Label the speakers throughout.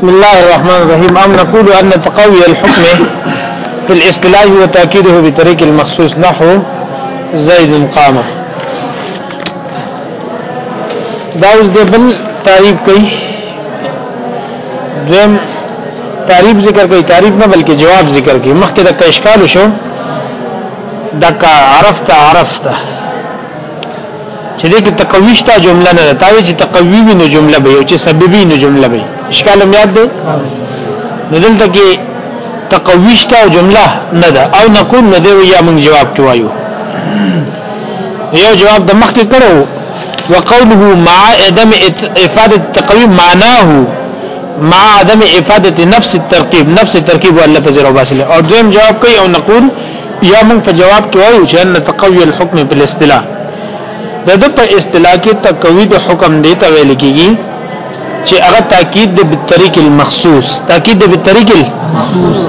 Speaker 1: بسم الله الرحمن الرحيم ام نقول ان تقوي الحكم في الاصطلاح وتاكيده بطريق المخصوص نحو زيد قام دا اوس د بل تعریف کوي دویم تعریف ذکر کوي تعریف نه بلکې جواب ذکر کوي مخکې د کشکال شو دکا عرفت عرفت چې دې کې تقوی شته جمله نه تاوي چې تقوی وي نو جمله به او چې سببي نو جمله به اشکال هم یاد دی نو دلته کې تقوی شته او جمله نه ده او نقول نه دی یا موږ جواب کوایو یو جواب د مخکې کړو وقوله مع عدم افاده تقوی معناه مع عدم افاده نفس الترکیب نفس الترکیب ولا فزر وباسل او دویم جواب کوي او نقول یا موږ په جواب کې وایو چې ان تقوی الحكم په اصطلاح د د په اصطلاح کې تقوی د حکم دی ته ویل کیږي چې هغه تاکید د طریق المخصوص تاکید د طریق المخصوص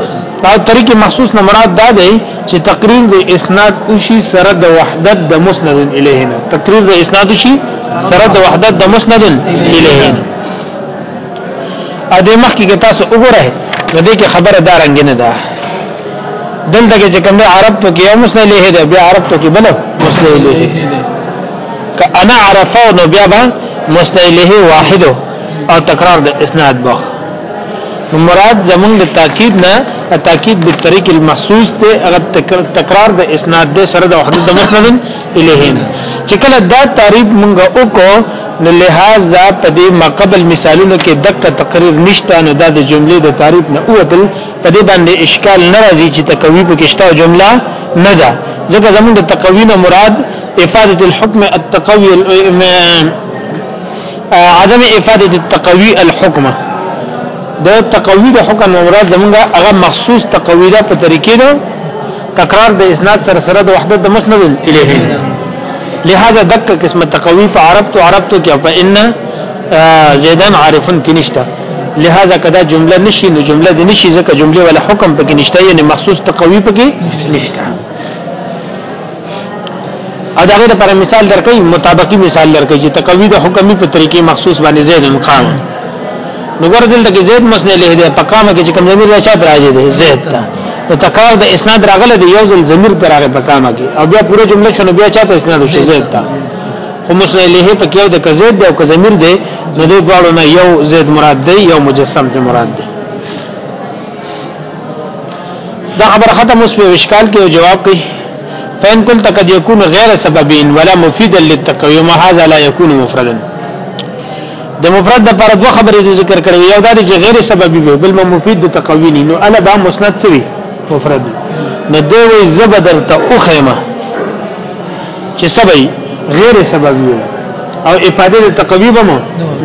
Speaker 1: دا طریق مخصوص نه مراد دا دی چې تقریر د اسناد اوشي سره د وحدت د مسند الیه نه تقریر د اسناد اوشي سره د وحدت د مسند الیه نه ا دې مخ کې تاسو وګورئ نو دې کې خبره دا رنګ نه ده دلته کې چې کوم عرب ته کې مسلې له دې بیا عرب ته کې بل مسلې له که انا عرفه نو بیا به مسلې له واحد او تکرار د اسناد به مراد زمونږ د تاکید نه تاکید به طریق المحسوس ته هغه تکرار د اسناد د سره د وحدت د مسند الهینا چې کله دا تعریف مونږ وکړو نو لہذا په دې مقبل مثالونو کې دقه تقریر نشته نو دا د جملې د تعریف نه اوتل په دې باندې اشکال ناراضي چې تقوی په کېشته جمله نه ده ځکه زمونږ د تقوی نه مراد افاده الحكم التقوی عدم افاده التقوی الحكم د تقوی د حکم مراد زمونږ هغه مخصوص تقوی ده په طریقې ده تکرار د اسناد سره سره د وحدت د مسند الیه لہذا دک قسم تقوی په عرب تو عرب تو کې په ان زیدان عارفن کې نشته لہذا کدا جمله نشي نو جمله د نشي ځکه جمله ولا حکم پکې نشته یعنی مخصوص تقوی پکې نشته او دا غیر پر مثال درکې مطابقي مثال درکې چې تقوی د حکمي په طریقې مخصوص باندې زیدن قام نو ګور دلته کې زید مسند له دې په کامه کې چې کوم ضمیر راځي پر راځي دی زید ته نو تکرار د اسناد راغله دی یو ځل ضمیر پر راغی په کامه کې او بیا پوره جمله شنو بیا چاته اسناد شي زید ته خو مسند له په کې د کزید دی او کزمیر دی نو دې دواړو نه یو زید مراد دی یو مجسم دی مراد دی دا خبر ختم اوس په اشکال کې جواب کوي فإن قلت قد يكون غير سببين ولا مفيدا للتقويم هذا لا يكون مفردا د مفرد د پر دوه خبرې د ذکر کړې یو دا چې غیر سببي وي بل مفید د تقوی نه نو الا با مسند سوي مفرد نو دی وی زبدر ته او خیمه چې سبي غیر سببي وي او افاده د تقوی به مو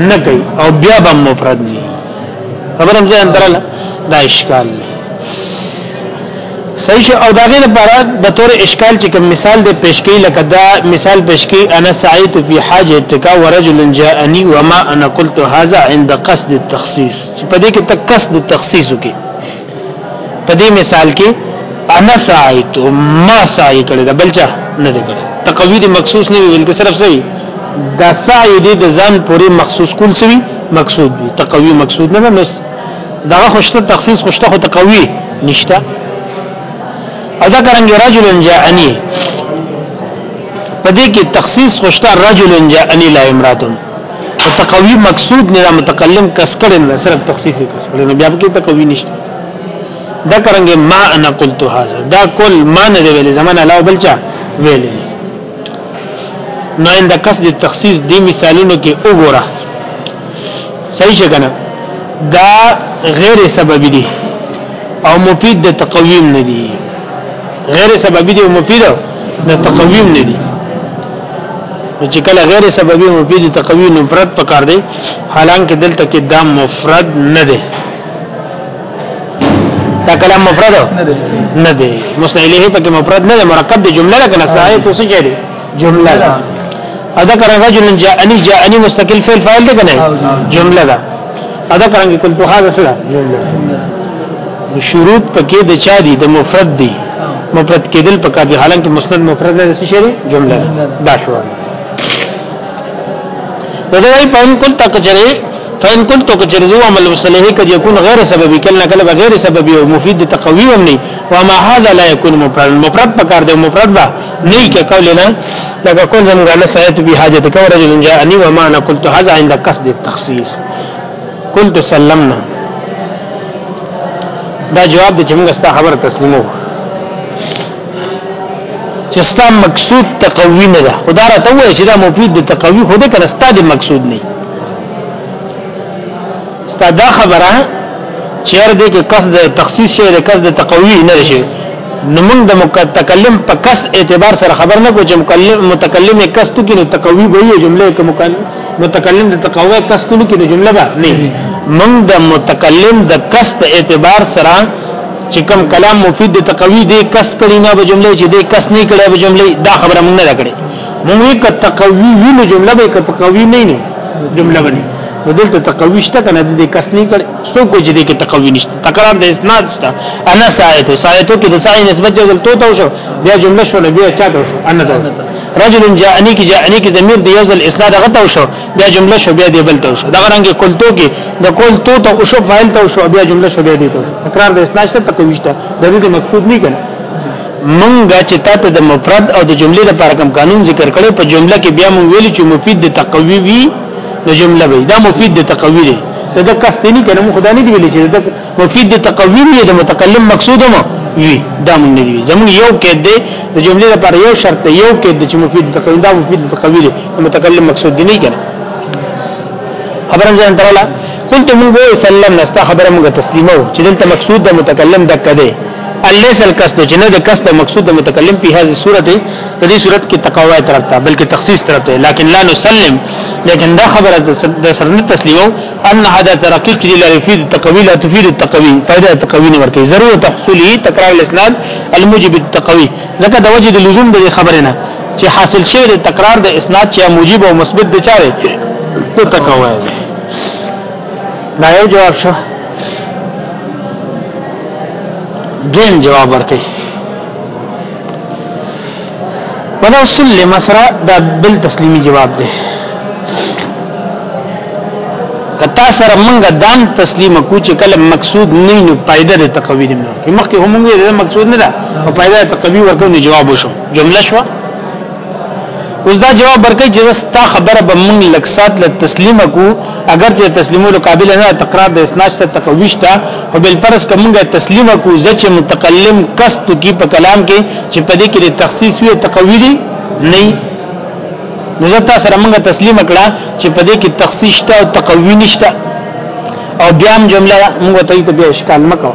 Speaker 1: نه کوي او بیا به مفرد نه خبرم ځان درل دا اشکال دی صحیح شو او داغه لپاره د تور اشکال چې کوم مثال د پیشکی لکه دا مثال پیشکی انا سعیت فی حاج اتکا ورجل جاءنی وما انا قلت هذا عند قصد التخصیص چې په دې کې تک قصد التخصیص وکي په دې مثال کې انا سعیت ما سعی کړی دا بلچا نه دی کړی تقوی دی مخصوص نه ویل کې صرف صحیح دا سعی دی د ځان پورې مخصوص کول سوی مقصود دی تقوی مقصود نه نه دغه خوشته تخصیص خوشته خو تقوی نشته او دا کرنګ رجل جاءنی پدې کې تخصیص خوشته رجل جاءنی لا امراتن او تقوی مقصود نه متکلم کس کړي نه صرف تخصیص کس کړي نو بیا کې تقوی نشته دا کرنګ ما انا قلت هذا دا کل ما نه دی ویلې زمانه لا بلچا ویلې نو اند کس د تخصیص دی مثالونو کې وګوره صحیح څنګه دا غیر سببی دي او مفید د تقویم نه دي غیر سببی دي او مفید د تقویم نه دي چې کله غیر سببی او مفید تقویم مفرد پکار دي حالانکه دلته کې دا مفرد نه دي دا کلام مفرد نه دی مسند الیه پکې مفرد نه دی مرکب دی جمله لکه نه صحیح تو څه چیرې جمله ده ادا کرن رجل جاءنی جاءنی مستقل فعل فاعل ده کنه جمله ده ادا کرن کې کلتو هاذا سره شروط پکې د چا دي د مفرد دي مفرد کېدل پکې دي حالانکه مسند مفرد ده څه شری جمله دا شو نو دا یې پاین کول تک چره فین کول تک چره زو عمل وسله کې یكون غیر سببي کله کله غیر سببي او مفید تقوی هم نه وما هاذا لا يكون مفرد مفرد پکار دی مفرد ده نه کې قولنا لکه کول زموږ نه سایت به حاجت کو رجل جاءني وما انا قلت هذا عند قصد التخصيص قلت سلمنا دا جواب د چمګه ستا خبر تسلیمو چې ستا مقصود تقوی نه ده خدا را ته وایي چې دا مفید د تقوی خو دې کنه ستا د مقصود نه ستا دا خبره چیر دې کې قصد تخصیص شي د قصد تقوی نه شي نو موږ د متکلم په کس اعتبار سره خبر نه کو چې مکلم متکلم کس تو کې نو تقوی به یو جمله کې مکلم متکلم د تقوی کس تو کې نو جمله به نه موږ د متکلم د کس په اعتبار سره چې کوم کلام مفید د تقوی دی کس کړي نه به جمله چې دی کس نه کړي به جمله دا خبره موږ نه کړې موږ یې کتقوی ویلو جمله به کتقوی نه نه جمله بني نو دلته تقوی شته کنه د کس نه کړي سو کو چې د کې تقوی نشته تکرار د اسناد شته انا سایتو سایتو کې د سای نسبت جزل تو تو شو بیا جمله شو نه بیا چا تو شو انا تو رجل جاءني کې جاءني کې ضمیر د یوزل اسناد هغه تو شو بیا جمله شو بیا دی بل تو شو دا رنګ کول تو کې د کول تو تو شو فاعل تو شو بیا جمله شو بیا دی تو تکرار د اسناد شته تقوی شته د دې مقصود نه کنه منګه چې تاسو د مفرد او د جملې لپاره کوم قانون ذکر کړي په جمله کې بیا مونږ ویل چې مفید د تقوی وی نو جمله به دا مفید د تقوی دی دا د کس دی نه کنه مو خدای نه دی ویل چې دا مفید د تقوی نه د متکلم مقصود مو وی دا مونږ نه دی زموږ یو کې دی د جملې لپاره یو شرط یو کې دی چې مفید د تقوی دا مفید د تقوی دی متکلم مقصود دی نه کنه خبرم ځان تراله قلت من بو سلم نستا خبره موږ تسلیمو چې دلته مقصود د متکلم د کده الیس القصد چې نه د قصد مقصود د متکلم په هغه صورت په دې صورت کې تقوا طرف ته بلکې تخصیص طرف ته لکن لا نسلم لیکن دا خبره د سر نه تسلیمو ان هدا ترقی چې لري فی التقوی لا تفید التقوی فائدہ التقوی نه ورکي ضرورت حصوله تکرار الاسناد الموجب التقوی ځکه د وجه د لزوم د خبره نه چې حاصل شوی د تکرار د اسناد چې موجب او مثبت د چاره ته تقوا دا یو جواب شو دین جواب ورکړي ولو سلم سره دا بل تسلیمی جواب دی کتا سره مونږ دام تسلیم کو چې کله مقصود نه نو پایده د تقوی دی مخکې هم مونږ د مقصود نه ده او پایده تقوی ورکو نه جواب وشو جمله شو اوس دا جواب ورکړي چې ستا خبره به موږ لکسات له تسلیم کو اگر چې تسلیمولو قابل نه تقرار د اسناد ته تقویشتا او بل پرس کومه تسلیم کو ځکه متکلم قصد کی په کلام کې چې په دې کې تخصیص وي تقویلی نه نزتا سره موږ تسلیم کړه چې په دې کې تخصیص ته او تقوی نشته او بیا هم جمله موږ ته ته به اشکال مکو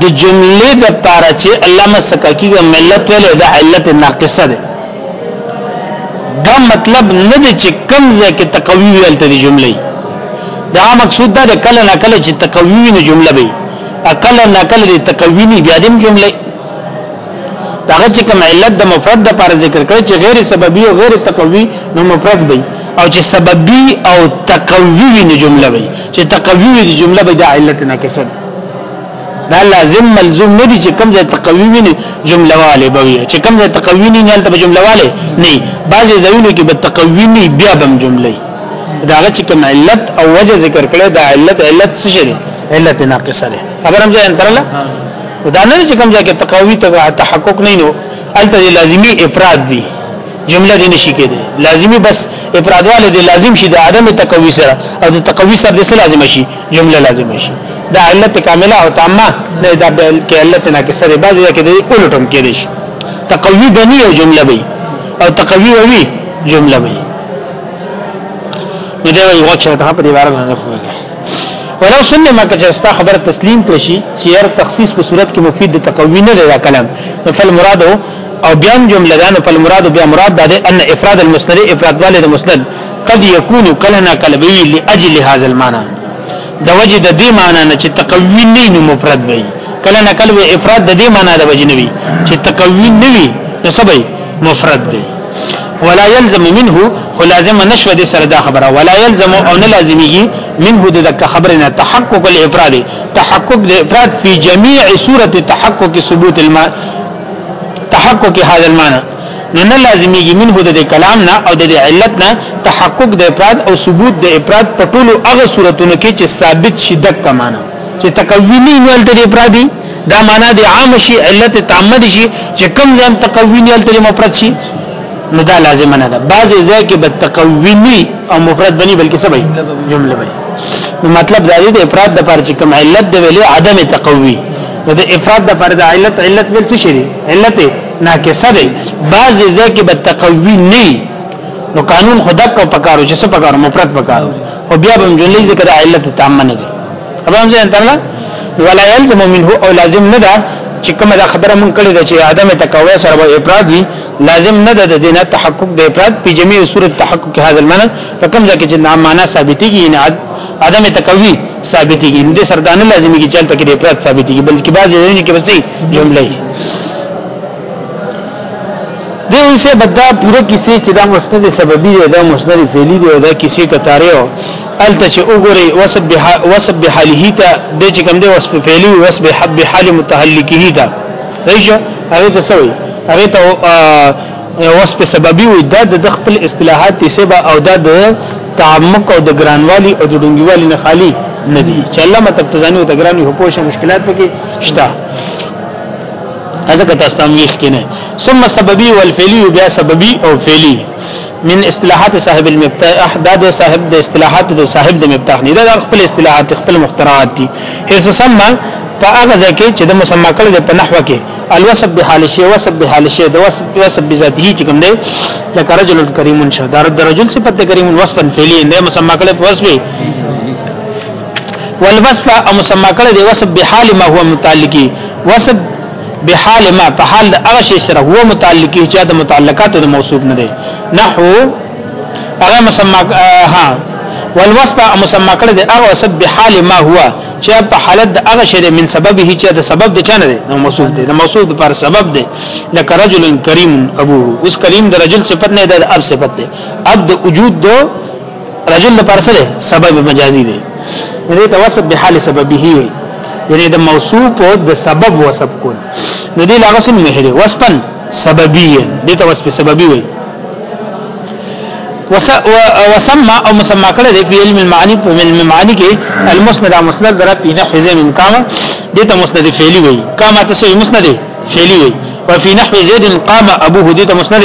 Speaker 1: د جملې د پاره چې علامه سکاکی د ملت ویلې د علت ناقصه ده دا مطلب نه دی چې کم ځای کې تقوی ویل ته دی جملې دا مقصود دا کله نه کله چې تقوی نه جمله به کله نه کله دی تقوی نه بیا د جملې داغه چې کوم علت د مفرد د پر ذکر کړ چې غیر سببي او غیر تقوی نو مفرد دی او چې سببي او تقوی وي نو جمله وي چې تقوی وي د جمله به د علت نه کسب دا لازم ملزوم نه دي چې کوم ځای تقوی وي جمله والے به وي چې کوم ځای تقوی نه نه ته جمله والے نه بعضي ځایونه کې به تقوی نه بیا بم جمله داغه چې کوم علت او وجه ذکر کړي دا علت علت څه شي علت ناقصه ده خبرم ځای انترله دا نه چې کوم ځای کې تقوی ته تحقق نه نو الته لازمی افراد دی جمله دې نشي کېده لازمی بس افراد والے دې لازم شي د عدم تقوی سره او د تقوی سره دې لازم شي جمله لازم شي دا علت کامله او تامه نه دا کې علت نه کې سره بعضی کې دې اولټم کې دي تقوی بنی او جمله بي او تقوی وی جمله بي نو دا یو وخت ته په دې اړه نه ولو سلم که چې ستا خبر تسلیم کړی شي چې هر تخصیص په صورت کې مفید د تقوی نه دی کلام فل مراد او بیا جمله ده نو فل مراد بیا مراد ده ان افراد المسند افراد والد المسند قد يكون كلنا قلبي لاجل هذا المعنى د وجه د دې معنی نه چې تقوی نه نو مفرد وي کلنا قلب افراد د دې معنی د وجه نه وي چې تقوی نه وي نو سبي مفرد دی ولا يلزم منه خو لازم نشو دې سره دا خبره ولا يلزم او نه لازميږي منه د دک خبره نه تحقق الافراد تحقق د افراد فی جميع صورت تحقق ثبوت الماء تحقق هذا المعنى نو نه لازميږي منه د کلام نه او د علت نه تحقق د افراد او ثبوت د افراد په ټولو هغه صورتونو کې چې ثابت شي دک معنا چې تقوی نه نیول ته دی پرادي دا معنا دی عام شي علت تعمد شي چې کم ځان تقوی نیول ته مفرد شي نو دا لازم نه ده بعضی ځای کې به تقوی نه او مفرد بني بلکې سبي جمله بني نو مطلب دا دی د افراد د پر چې کم علت دی ویلې عدم تقوی نو د افراد د پر د علت علت ویل څه شي علت ناقصه دی بعضی ځای کې به تقوی نه نو قانون خدا کو پکارو چې څه پکارو مفرد پکارو او بیا به جملې ذکر علت تام نه دي خبرم ځین ترلا ولا يلزم منه او لازم نه ده چې کومه دا خبره مونږ کړې ده چې عدم تکوي سره به افراد وي لازم نه ده د دینه تحقق د افراد په جميع صورت تحقق هذا المعنى فکم ځکه چې نام معنا ثابتيږي نه عدم تکوي ثابتيږي د سردانه لازمي کې چلته کې د افراد ثابتيږي بلکې بعضې ځینې کې وسي جمله دی اوسه بدا پوره کیسه چې دا مسند سببي دی دا مسند فعلی دی دا کیسه کتاره او الته چې وګوري وسب وسب بحاله ته د چې کوم دی وسب فعلی وسب حب حال متعلقه ته صحیح شو هغه ته سوي هغه ته وسب سببي وي دا د خپل اصطلاحات سبب او دا د تعمق او د ګرانوالي او د ډونګوالي نه خالی نه دي چې الله متقزانی او د ګرانوي په پوښه مشکلات پکې شته ځکه تاسو هم ویښ کینه ثم سببي والفعلي بیا سببي او فعلي من اصطلاحات صاحب المفتاح دا د صاحب د اصطلاحات د صاحب د مفتاح نه دا خپل اصطلاحات خپل مخترعات دي هیڅ سمما په هغه ځکه چې د مسما کړي د پنحوه کې الوسب به حال شي وسب به حال شي د وسب وسب بذاته چې کوم دی لکه رجل کریم شه دا د رجل صفت کریم وصفا فعلی نه مسما کړي وصف والوصف او مسما کړي د وسب به حال ما هو متعلقي وصف بحال ما په حال د هغه شی سره هو متعلق چې د متعلقاتو د موصوف نه دی نحو هغه مسما ها والوصف مسما کړه د هغه وصف بحال ما هو چې په حالت د هغه شی من سبب هي چې د سبب د چانه دی نو موصوف دی د موصوف پر سبب دی لکه رجل کریم ابوه اوس کریم د رجل صفت نه د اب صفت دی اب د وجود دو رجل د پر سره سبب مجازي دی دې ته وصف به حال سببه وي یعنی د موصوف د سبب وصف کول نو دې لاغه سم نه هري وصفن سببي دې ته وصف سببي وي وسمى او مسمى کړه دې په علم المعانی په علم المعانی کې المسند مسند در په نحو زین امکان دې ته مسند فعلی وي کما تسوی مسند فعلی وي وفي نحو زید قام ابوه دې ته مسند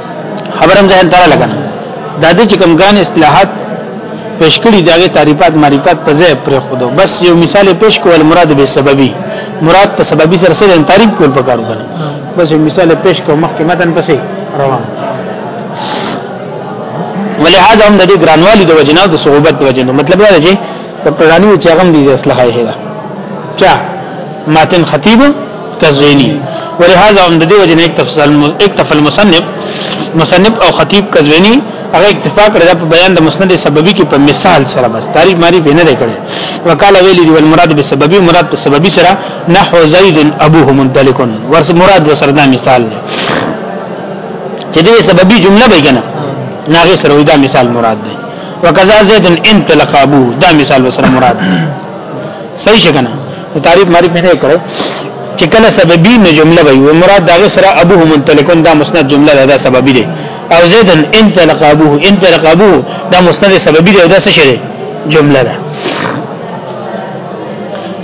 Speaker 1: خبرم ځان ته لګنه دا د چې کوم ګران اصلاحات پیش کړي دغه تعریفات معرفت په ځای پر خودو بس یو مثال پیش کول مراد به سببي مراد په سببي سره سره تعریف کول پکارو کنه بس یو مثال پیش کوم مخکې متن پسې روان ولهدا هم د دې ګرانوالي د وجنه د صعوبت د وجنه مطلب دا دی چې په پرانی چې هغه دې اصلاحه هي دا چا ماتن خطیب قزوینی ولهذا هم د دې وجه نه اکتفل المصنف مصنف او خطیب قزوینی هغه اکتفا کړی په بیان د مسند سببي کې په مثال سره بس تعریف ماری به نه کړی وقال ویلی دی والمراد بالسببي مراد په سببي سره نحو زید ابوه مدلک ورس مراد وسره دا مثال دی چې دې سببي جمله به کنه ناغه سره دا مثال مراد دی وکذا زید انطلق ابو دا مثال وسره مراد دی صحیح شګنه تعریف معرف نه کړو چې کله سببی نه جمله وي او مراد دغه سره ابوه منطلقون دا مسند جمله ده دا سببی دی او زیدن انطلق ابوه انطلق ابوه دا مسند سببی دی دا څه شی دی جمله ده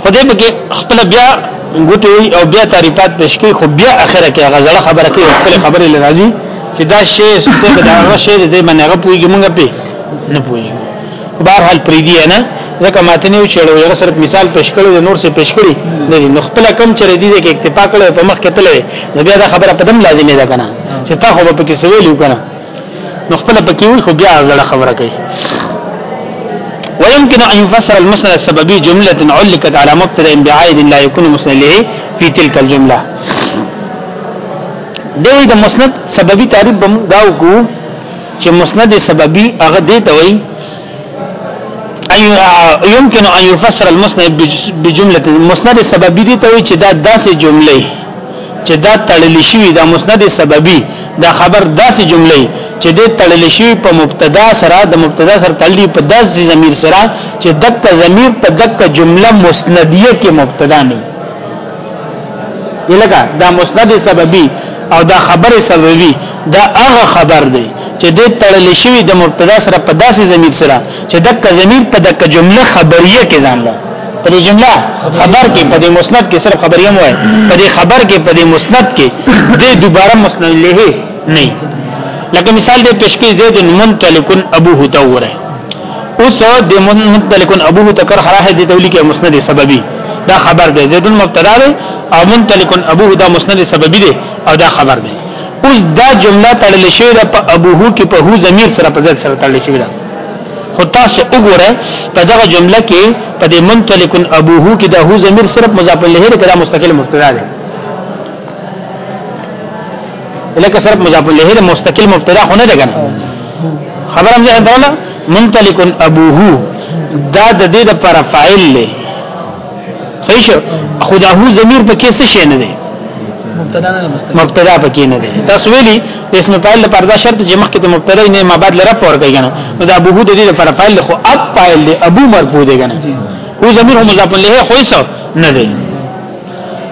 Speaker 1: خدای به خپل بیا ګوتې او بیا تعریفات پیش کوي خو بیا اخره کې غزړه خبره کوي خپل خبره لراځي چې دا شی څه دا شی دې باندې غو پويږي مونږ په نه پويږي بهر حال پریدي نه ځکه ماته نه چړو یو صرف مثال پیش کړو نور څه پیش کړی د نو خپل کم چر دي کې اکتفا کړو په مخ کې تلې نو بیا دا خبره په دم لازمه ده کنه چې تا خو په کې سویل کنه نو خپل په کې وي خو بیا ځړه خبره کوي ويمكن ان يفسر المسند السببي جمله علقت على مبتدا بعائد لا يكون مسند له في تلك الجمله دوی د مسند سببي تعریف بم داو کو چې مسند سببي هغه دی ته وایي يمكن ان يفسر المسند بجمله المسند السببي دي ته چې دا داسې جملې چې دا تړل شوی دا مسند سببي دا خبر داسې جملې چې د تړل شوی په مبتدا سره د مبتدا سره تړلی په داسې ضمیر سره چې دک ضمیر په دک جمله مسندیه کې مبتدا نه یلګه دا مسند سببي او دا خبر سببي دا هغه خبر دی چې د تړل شوی د مبتدا سره په داسې ضمیر سره چې دک ضمیر په دک جمله خبریه کې ځان له په دې جمله خبر کې په دې مسند کې صرف خبریه مو په دې خبر کې په دې مسند کې د دوباره مسند له نه لکه مثال دې پښکې زید منطلق ابوه توره اوس د منطلق ابو تکر حراه د تولی کې مسند سببي دا خبر دی زیدون مبتدا دی او منطلق ابو دا مسند سببي دی او دا خبر دی اوس دا جمله تړل شوی ده په ابو هو کې په هو ضمیر سره په ځل سره تړل شوی ده خو تاسو وګوره په دغه جمله کې په دې منطلق ابو هو کې د هو ضمیر صرف مضاف الیه کړه مستقل مبتدا ده لکه صرف مضاف الیه د مستقل مبتدا خو نه ده کنه خبرم ځه دراله منطلق ابوه دا د دې د پر فاعل له صحیح شو خداه ضمیر په کې څه شي نه دی مبتدا پکې نه دی تاسو ویلي اسم فاعل لپاره دا شرط چې مخکې ته مبتدا نه ما بعد لرف ور کوي کنه نو دا ابوه د دې لپاره فاعل خو اب فاعل دی ابو مرفوع دی کنه هو ضمیر هم مضاف الیه خو نه دی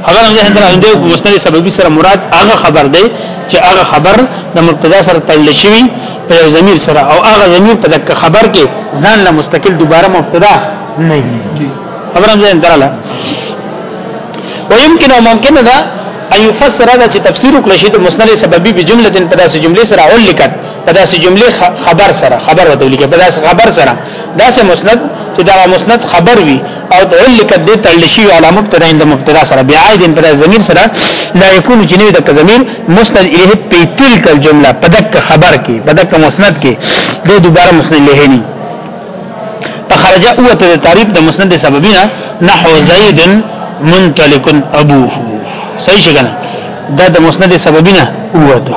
Speaker 1: خبر هم ذهن ترازم دی مستند سببي سره مراد هغه خبر دی چې هغه خبر د مبتدا سره تړل شوی په یو ضمیر سره او هغه ضمیر په دغه خبر کې ځان له مستقل دوباره مبتدا نه وي خبر هم ذهن تراله ويمكن او ممکن ده ايفسر هذا چې تفسیر وکړي چې مسند سببي بجمله په داسې جمله سره اول لیکل په داسې جملې خبر سره خبر وته لیکي په داسې خبر سره داسې مسند چې دا مسند خبر وي او علق د تلشی علی مبتدا عند مبتدا سره بعائد پر ضمیر سره لا یکون چې نوی د ضمیر مسند الیه په تلک الجمله په دک خبر کې په دک مسند کې د دوباره مسند الیه نه فخرج اوته د تعریف د مسند سببینا نحو زید منطلق ابوه صحیح څنګه دا د مسند سببینا اوته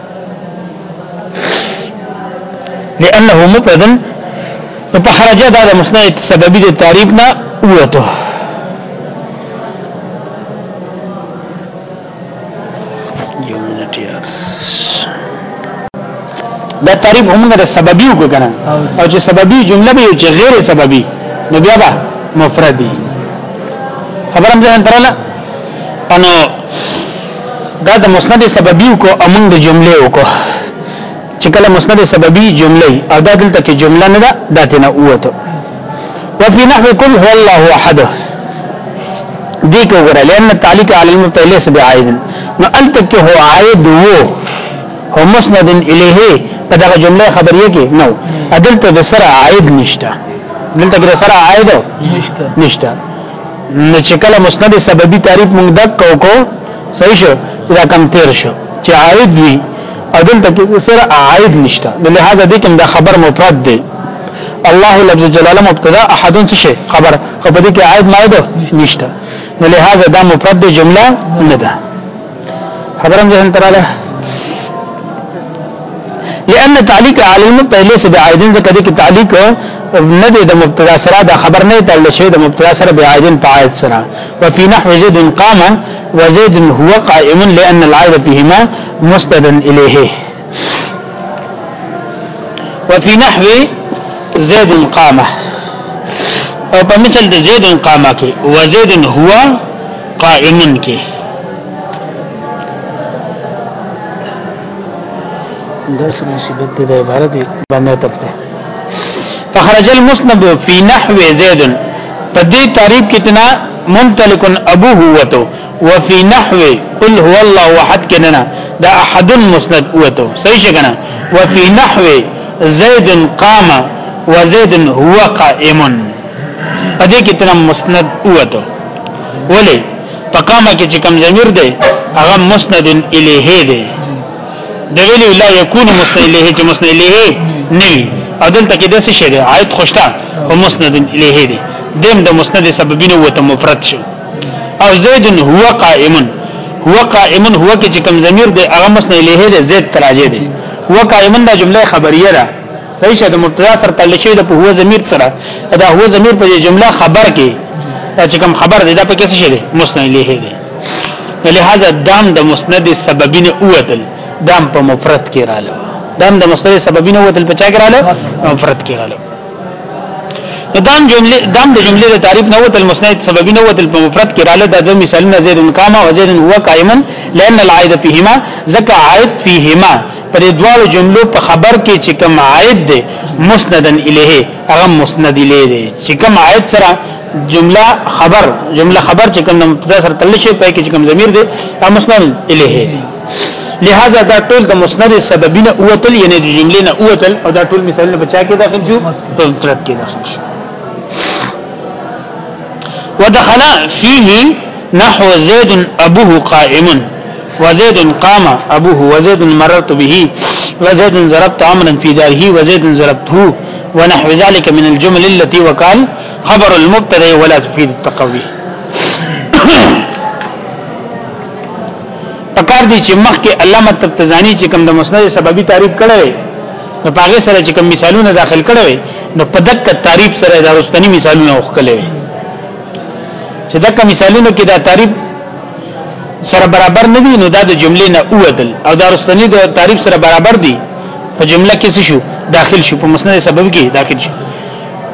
Speaker 1: لانه مفرد نو په حرجه دا د مسند سببي د تعریف نه اوته دا تعریف هم د سببي وکړه او چې سببي جمله به چې غیر سببي نو بیا به مفردي خبرم ځان تراله انو دا د مسند سببي کو او موږ د جمله وکړو چې کله مسند سببي جمله او دا دلته کې جمله نه ده دا تنه اوته وفي نحو قل هو الله احد دې کو غره لئن تعلق علی المبتدا ليس بعائد نو التک هو عائد وو هو مسند الیه په دغه جمله خبريه کې نو عدالت د سره عائد نشته دلته کې سره عائد نشته نشته نو چې کله مسند سببي تعریف موږ دک کو کو صحیح شو دا کم تیر شو چې عائد وي او دلته کې سره عائد نشته نو لہذا دې کوم دا خبر مفرد دی الله لفظ جلاله مبتدا احد څه شي خبر او په دې کې عائد مائد نشته نو لہذا دا مفرد جمله نه ده خبرم ذهن تراله لأن تعلیق علی المبتدا ليس بعائد ذکر کې تعلیق نه دی د مبتدا سره دا خبر نه تړل شوی د مبتدا سره بعائد په عائد سره وفي نحو زيد قام وزيد هو قائم لأن العائد فيهما مستدن الیه وفي نحو زيد قامه او په مثل د زيد قامه کې وزيد هو قائم کې درس مصیبت د عبارت باندې تفته فخرج المسند في نحو زيد په دې تعریف کې تنا منطلق ابوه وته وفي نحو قل هو الله احد کننا دا احد مسند اوته صحیح شګنا وفي نحو زید قام وزید هو قائم پدې کې تر مسند اوته ولی فقامه کې چې کم ضمیر دی هغه مسند الیه دی د ویلی لا یکون مسند الیه چې مسند الیه نه او دلته کې داسې شی دی آیت خوشته او مسند الیه دی دیم د مسند سببینه وته مفرد شو او زید هو قائم هو قائم هو کې چې کوم ضمیر دی هغه مسند الیه دی زید تراجه دی هو قائم دا جمله خبریه ده صحیح شه د مبتدا سره تل شي د په هو ضمیر سره دا هو ضمیر په جمله خبر کې چې کوم خبر دی دا په کې څه شي مسند الیه دی لہذا دام د مسند سببین اوتل دام په مفرد کې رااله دام د مسند سببین اوتل په چا کې رااله مفرد کې رااله دام جمله دام د جمله د تعریف نه وتل مسند سببی نه وتل په مفرد کې رااله د دوه مثالونه زید قام او زید هو قائما لئن العائد فيهما ذکا عائد فيهما پر دوه جملو په خبر کې چې کوم عائد ده مسندن الیه هغه مسند الیه ده چې کوم عائد سره جمله خبر جمله خبر چې کوم مبتدا سره تل شي په کې چې کوم ضمیر ده هغه مسند الیه لہذا دا ټول د مسند سببینه اوتل یعنی د جملې نه اوتل او دا ټول مثالونه بچا کې داخل شو په ترک کې داخل شو ودخل فيه نحو زيد ابوه قائم وزيد قام ابوه وزيد مررت به وزيد ضربت عمرا في داره وزيد ضربته ونحو ذلك من الجمل التي وقال خبر المبتدا ولا تفيد التقوي پکار دي چې مخکې علامه تبتزانی چې کوم د مسند سببي تعریف کړی نو پاګه سره چې کوم مثالونه داخل کړی نو په دقت تعریف سره دا رستنی مثالونه وکړي چې دغه مثالونو کې دا تعریف سره برابر نه دي نو دا د جملې نه اوتل او دا رستنی د تعریف سره برابر دي په جمله کې څه شو داخل شو په مسند سبب کې داخل شو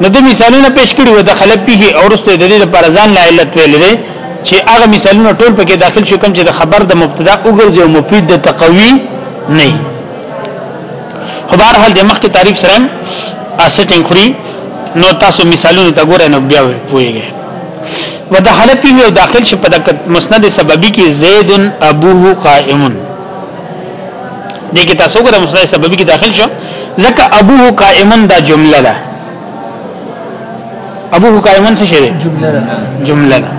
Speaker 1: نو د مثالونه پیش کړي و د خلب پیه او رسته د دې لپاره ځان لا علت ویل دي چې هغه مثالونه ټول پکې داخل شو کوم چې د خبر د مبتدا وګرځي او مفید د تقوی نه خو بهر حال د مخکې تعریف سره اسټینګ خوري نو تاسو مثالونه تا ګورئ نو بیا وایي ودخل فيه او داخل شي په مسند سببي کې زید ابوه قائمون دې کې تاسو ګره مصدر سبب کې داخل شو ځکه ابوه قائمن دا جمله ده ابوه قائمن څه شي
Speaker 2: جمله ده
Speaker 1: جمله ده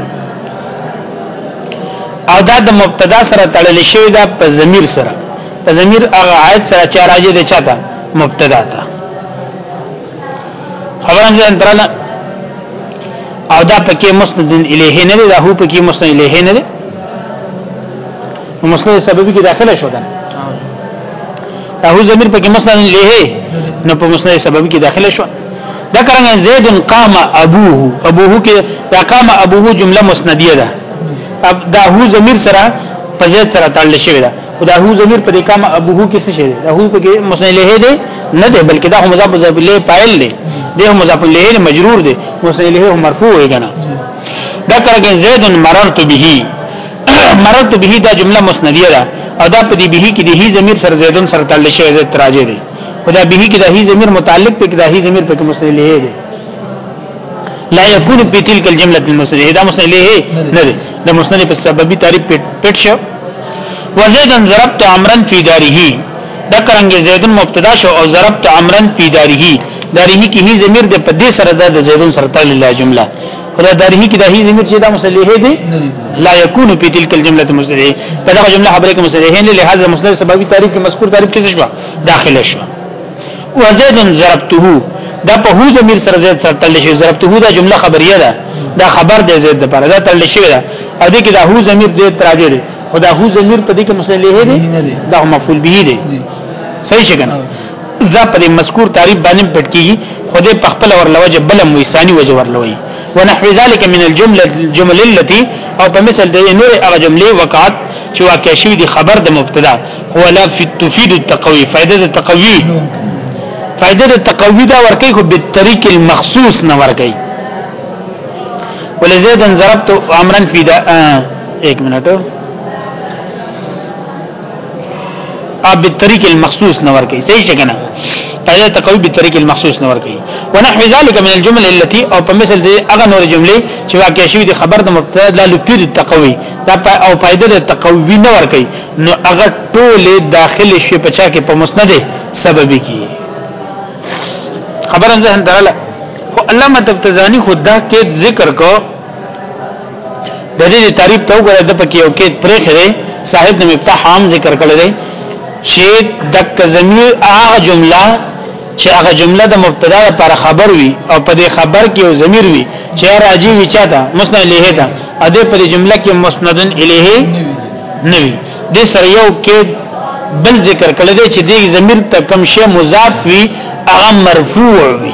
Speaker 1: او دا د مبتدا سره تړل شي دا په ضمیر سره په ضمیر هغه آیت سره چې راځي د چاته مبتدا ته خبرم ځان تراله او دا پکې مسند الیه نه دی دا هو پکې مسند الیه نه دی نو مسند سببي کې داخله شو کنه هغه زمير پکې مسند له نو په مسند سببي کې داخله شو دا کرنګ زید قام ابوه ابوه کې دا قام ابوه جمله مسندیه ده اب دا هو زمير سره په زید سره تعلق شوی ده دا هو زمير په قام ابوه کې څه شي ده هو پکې مسند له ده نه ده بلکې دا مضاف مضاف له فاعل دی ده مضاف له مجرور دی مسند له مرفوع وي کنه دا کرنګ زید مررت به مرت به دا جمله مسندیه ده او دا په دې به کې د هی ضمیر سره زیدون سره تعلق شوی زید تراجه دی خدا به کې د هی ضمیر متعلق په کې د هی ضمیر په کې مسند له دی لا یکون په تلک الجمله المسندیه دا مسند له نه دی د مسند په سببي تعریف پټ شو وزیدن ضربت امرن فی داره دا کرنګ زیدون مبتدا شو او ضربت امرن فی داره داره کې هی ضمیر د په دې سره د زیدون سره تعلق جمله خدا دارهی کې د هی زمير چې دا مصلحه دی لا يكون في تلك الجمله مصلحه په دغه جمله خبره کې مصلحه نه لهدا مصدر سببي تعریف کې مذکور تعریف کې څه شو داخله شو وزيد ضربته دا په هو زمير سره زيد سره تل شي ضربته دا جمله خبريه ده دا خبر دی زيد لپاره دا تل شي ده او دې کې دا هو زمير زيد تراجه دی خدا هو زمير په دې کې مصلحه دی دا مفعول به دی صحیح څنګه دا پر مذکور تعریف باندې پټ کیږي خدای په خپل ور لوجه بل موسانی وجه ور لوي ونحو ذلك من الجمله الجمل التي او په مثل د نور هغه جملې وقات چې واقع شوی دی خبر د مبتدا هو لا تفيد التقوي فائدہ د تقوی فائدہ د تقوی دا ورکی خو به طریق المخصوص نه ورکی ولزیدن ضربت امرا فی دا ایک منټو او بالطريق المخصوص نه ور کوي صحیح څنګه پیدا تقوی بالطريق المخصوص نه ور کوي ونحو ذلك من الجمل التي او په مثل دې هغه نور جملې چې واقع شوی د خبر د مبتدا لا لپاره تقوی دا او پیدا د تقوی نه ور کوي نو هغه ټول داخل شي په چا کې په مسند سببي کی خبره ځه دراله خو علامه تفتزانی خدا کې ذکر کو د دې تعریف ته وګوره د پکې یو کې پرې خره صاحب د مفتاح عام ذکر کړی دی چې د کزمیر هغه جمله چې هغه جمله د مبتدا پر خبر وي او په دې خبر کې یو ضمیر وي چې راځي وی چاته مسند الیه ده ا دې په جمله کې مسندن الیه نه وي د سره یو کې بل ذکر کړی دی چې دې ضمیر ته کم شی مضاف وي هغه مرفوع وي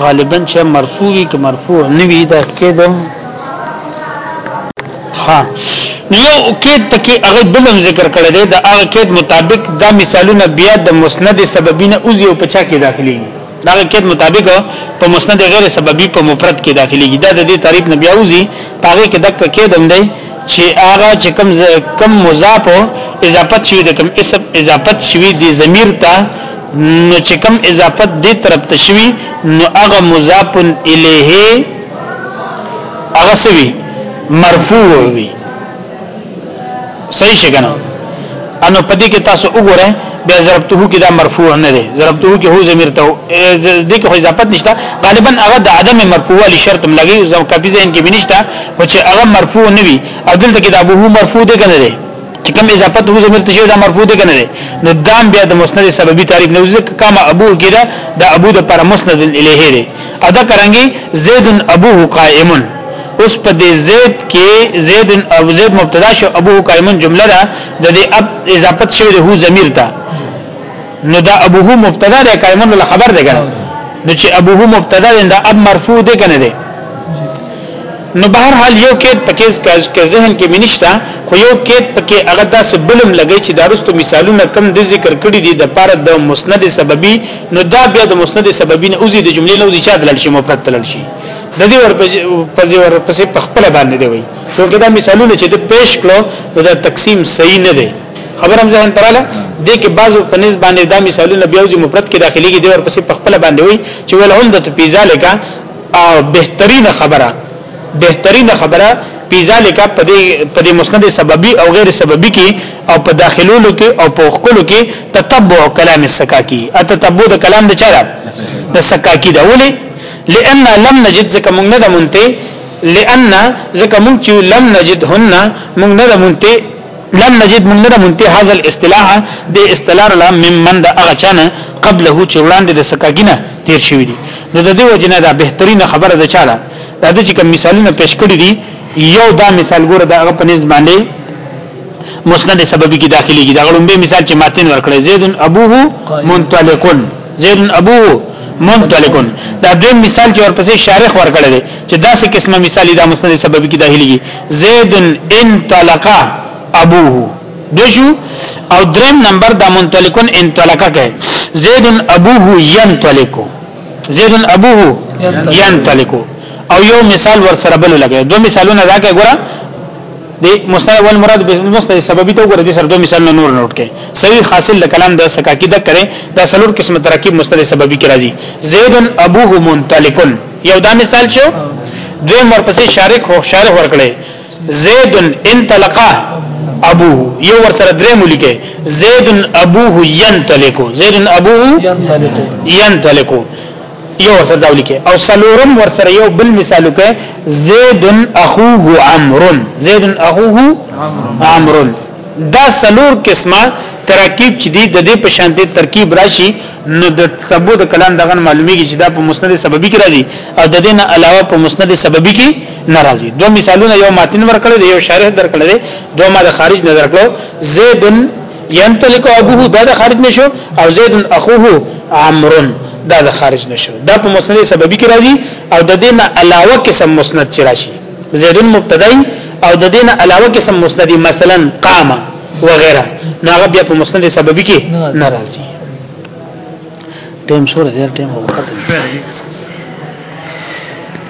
Speaker 1: غالبا چې مرفوع وي که مرفوع نه وي دا قید ها یو قید پکې هغه بلم ذکر کړی دی دا هغه قید مطابق دا مثالونه بیا د مسند سببینه او یو پچا کې داخلي دا قید مطابق په مسند غیر سببي په مفرد کې داخلي دا د دې تعریف نه بیا وزي پاره کې دک قید هم دی چې هغه چې کوم کوم مضاف اضافت شوی د کوم اسم اضافت شوی د ضمیر ته نو چې کوم اضافت دې طرف ته شوی نو هغه مضاف الیه هغه سوی مرفوع وي صحیح څنګه انو پدې کې تاسو وګورئ بیا ضربته کې دا مرفوع نه دی ضربته کې هو ضمیر ته دې کې خو اضافت نشته غالبا هغه د عدم مرفوع علی شرط ملګي زم کافي ذهن کې بنشته خو چې هغه مرفوع نه وي او دلته کې دا به هو مرفوع دی کنه دی چې کوم اضافت هو ضمیر ته شوی دا مرفوع دی کنه دی نو دام بیا د مسند سببي تعریف نه ځکه کما ابو کې دا د ابو د پر مسند الیه دی ادا کرانګي زید ابوه قائمون اوس په دې زید کې زید او زید مبتدا شو ابو قائمون جمله ده د دې اب اضافه شوی د هو ضمیر ته نو دا ابو هو مبتدا ده قائمون له خبر ده کنه نو چې ابو هو مبتدا ده دا اب مرفوع ده کنه ده نو بهر حال یو کې پکې کې ذهن کې منشتا خو یو کې پکې هغه داسې بلم لګی چې دارستو مثالونه کم د ذکر کړی دي د پاره د مسند سببي نو دا بیا د مسند سببي نه اوزي د جملې نه اوزي چا دلل شي مفرد دلل شي د دې ور په دې ور پسې په خپل باندې دی وي نو کدا مثالونه چې د پیش کړو نو دا تقسیم صحیح نه دی خبر هم ځین تراله د کې بعضو په نسبت باندې دا مثالونه بیا ځي مفرد کې داخلي کې دی ور پسې په خپل باندې وي چې ول عمدته فی ذالک او بهترین خبره بهترین خبره فی ذالک په دې په دې مسند سببي او غیر سببي کې او په داخلولو کې او په خلکو کې تتبع کلام السکاکی اتتبع د کلام د چاره د سکاکی دا ولي لئن لم نجد ځکه موږ نه د مونته لئن ځکه موږ چې لم نجد هن موږ نه د مونته لم نجد موږ نه د مونته هاذ الاصطلاح د اصطلاح لا ممن د هغه چانه قبله چې وړاندې د سکاګینه تیر شوی دی نو د دې وجنه دا بهترینه خبره ده چاله دا د چې کوم مثالونه پیش کړی دي یو دا مثال ګوره دا هغه په نسبت باندې مسند سببي کې داخلي کې دا غلومبه مثال چې ماتن ورکړی زید ابوه منطلقن زید ابو منطلق دا دوی مثال چې ورپسې شارح ورکړل دي چې داسې قسمه مثال دا مسند سبب کې داخليږي زید انطلق ابوه دشو او دریم نمبر دا منطلق انطلق کوي زید ابوه ينطلق زید ابوه ينطلق او یو مثال ور سره بل لګي دوه مثالونه راکې ګوره د مستند اول مراد به مستند سببي ته ورته سره دوه مثال نور نوٹ کې صحیح حاصل د کلام د سکاکی د کړي دا سلور قسم ترکیب مستند سببي کې راځي زید ابوه منطلق یو دا مثال شو دوی مرپسې شارک هو شارح ورکړي زید انطلق ابوه یو ور سره درې ملکه زید ابوه ينطلق زید ابوه ينطلق یو ورسره دا ولیکه او سلورم ورسره یو بل مثال وکه زید اخوه عمرو زید اخوه عمرو دا سلور قسمه ترکیب چې دی د دې په شانته ترکیب راشي نو د تبو د کلام دغه معلومیږي چې دا په مسند سببي کې راځي او د دې نه علاوه په مسند سببي کې ناراضي دوه مثالونه یو ماتن ورکړل یو شارح درکړل دوه ما د خارج نه درکړو زید ينطلق ابوه دا د خارج نشو او زید اخوه عمرو دا د خارج نشو دا په مسند سببي کې راځي او د دینه علاوه قسم مسند چې راشي زید مبتدی او د دینه علاوه قسم مسند مثلا قامه وغيرها نو هغه بیا په مسند سببي کې نه راځي ټیم سور دی ټیم وخت